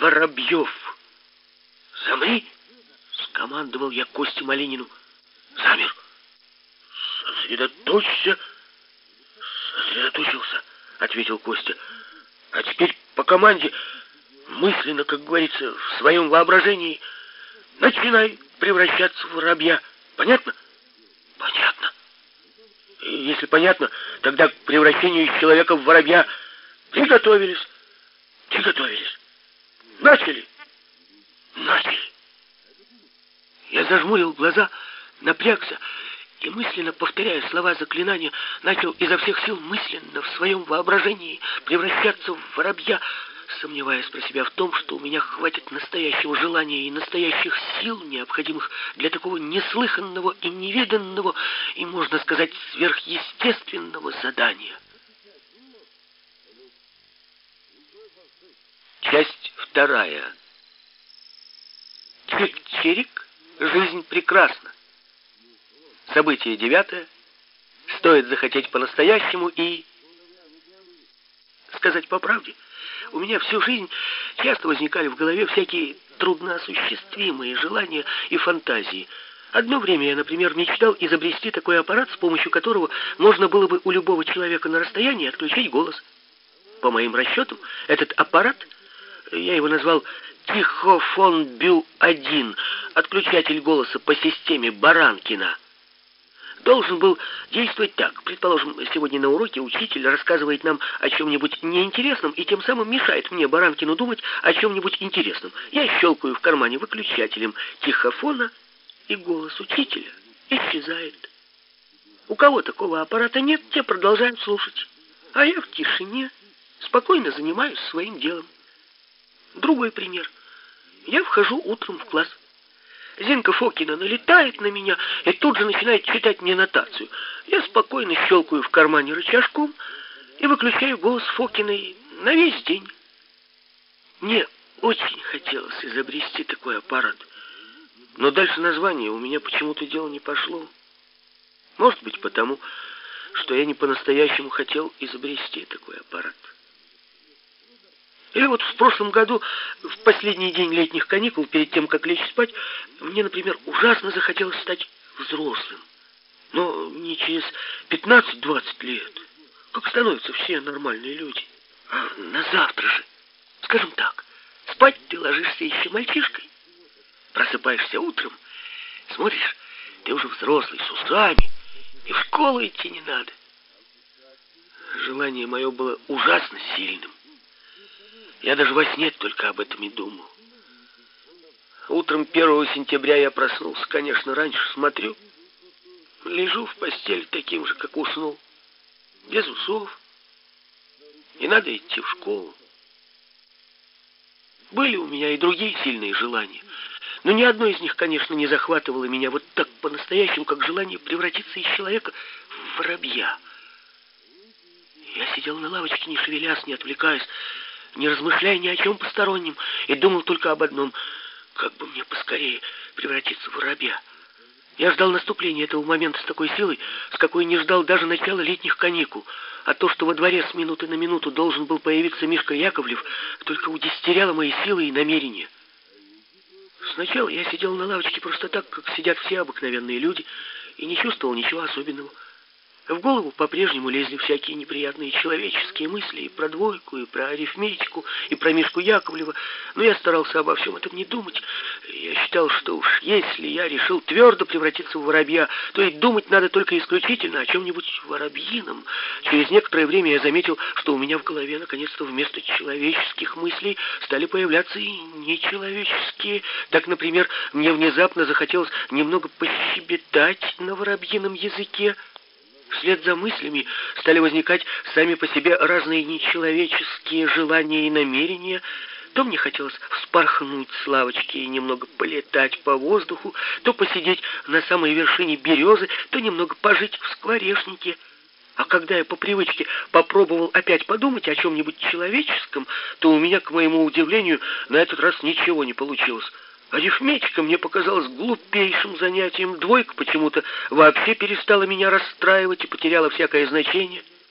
Воробьев. Замри, скомандовал я Косте Малинину. Замер. Сосредоточься. Сосредоточился, ответил Костя. А теперь по команде мысленно, как говорится, в своем воображении начинай превращаться в воробья. Понятно? Понятно. Если понятно, тогда к превращению из человека в воробья приготовились. Приготовились. Начали. Начали. Я зажмурил глаза, напрягся и мысленно повторяя слова заклинания, начал изо всех сил мысленно в своем воображении превращаться в воробья, сомневаясь про себя в том, что у меня хватит настоящего желания и настоящих сил, необходимых для такого неслыханного и невиданного, и, можно сказать, сверхъестественного задания. Часть вторая. Чик-чирик, жизнь прекрасна. Событие девятое. Стоит захотеть по-настоящему и... Сказать по правде, у меня всю жизнь часто возникали в голове всякие трудноосуществимые желания и фантазии. Одно время я, например, мечтал изобрести такой аппарат, с помощью которого можно было бы у любого человека на расстоянии отключить голос. По моим расчетам, этот аппарат, я его назвал Тихофон Бю-1, отключатель голоса по системе Баранкина, должен был действовать так. Предположим, сегодня на уроке учитель рассказывает нам о чем-нибудь неинтересном и тем самым мешает мне, Баранкину, думать о чем-нибудь интересном. Я щелкаю в кармане выключателем тихофона, и голос учителя исчезает. У кого такого аппарата нет, те продолжают слушать. А я в тишине спокойно занимаюсь своим делом. Другой пример. Я вхожу утром в класс. Зинка Фокина налетает на меня и тут же начинает читать мне нотацию. Я спокойно щелкаю в кармане рычажком и выключаю голос Фокиной на весь день. Мне очень хотелось изобрести такой аппарат. Но дальше название у меня почему-то дело не пошло. Может быть, потому, что я не по-настоящему хотел изобрести такой аппарат. Или вот в прошлом году, в последний день летних каникул, перед тем, как лечь спать, мне, например, ужасно захотелось стать взрослым. Но не через 15-20 лет, как становятся все нормальные люди, а на завтра же. Скажем так, спать ты ложишься еще мальчишкой. Просыпаешься утром, смотришь, ты уже взрослый, с усами, и в школу идти не надо. Желание мое было ужасно сильным. Я даже во сне только об этом и думал. Утром 1 сентября я проснулся, конечно, раньше смотрю. Лежу в постели таким же, как уснул. Без усов. Не надо идти в школу. Были у меня и другие сильные желания. Но ни одно из них, конечно, не захватывало меня вот так по-настоящему, как желание превратиться из человека в воробья. Я сидел на лавочке, не шевелясь, не отвлекаясь, не размышляя ни о чем постороннем, и думал только об одном — как бы мне поскорее превратиться в воробья. Я ждал наступления этого момента с такой силой, с какой не ждал даже начала летних каникул, а то, что во дворе с минуты на минуту должен был появиться Мишка Яковлев, только удестеряло мои силы и намерения. Сначала я сидел на лавочке просто так, как сидят все обыкновенные люди, и не чувствовал ничего особенного. В голову по-прежнему лезли всякие неприятные человеческие мысли и про двойку, и про арифметику, и про Мишку Яковлева, но я старался обо всем этом не думать. Я считал, что уж если я решил твердо превратиться в воробья, то и думать надо только исключительно о чем-нибудь воробьином. Через некоторое время я заметил, что у меня в голове наконец-то вместо человеческих мыслей стали появляться и нечеловеческие. Так, например, мне внезапно захотелось немного пощебетать на воробьином языке. Вслед за мыслями стали возникать сами по себе разные нечеловеческие желания и намерения. То мне хотелось вспорхнуть с лавочки и немного полетать по воздуху, то посидеть на самой вершине березы, то немного пожить в скворечнике. А когда я по привычке попробовал опять подумать о чем-нибудь человеческом, то у меня, к моему удивлению, на этот раз ничего не получилось. Арифметика мне показалась глупейшим занятием. Двойка почему-то вообще перестала меня расстраивать и потеряла всякое значение.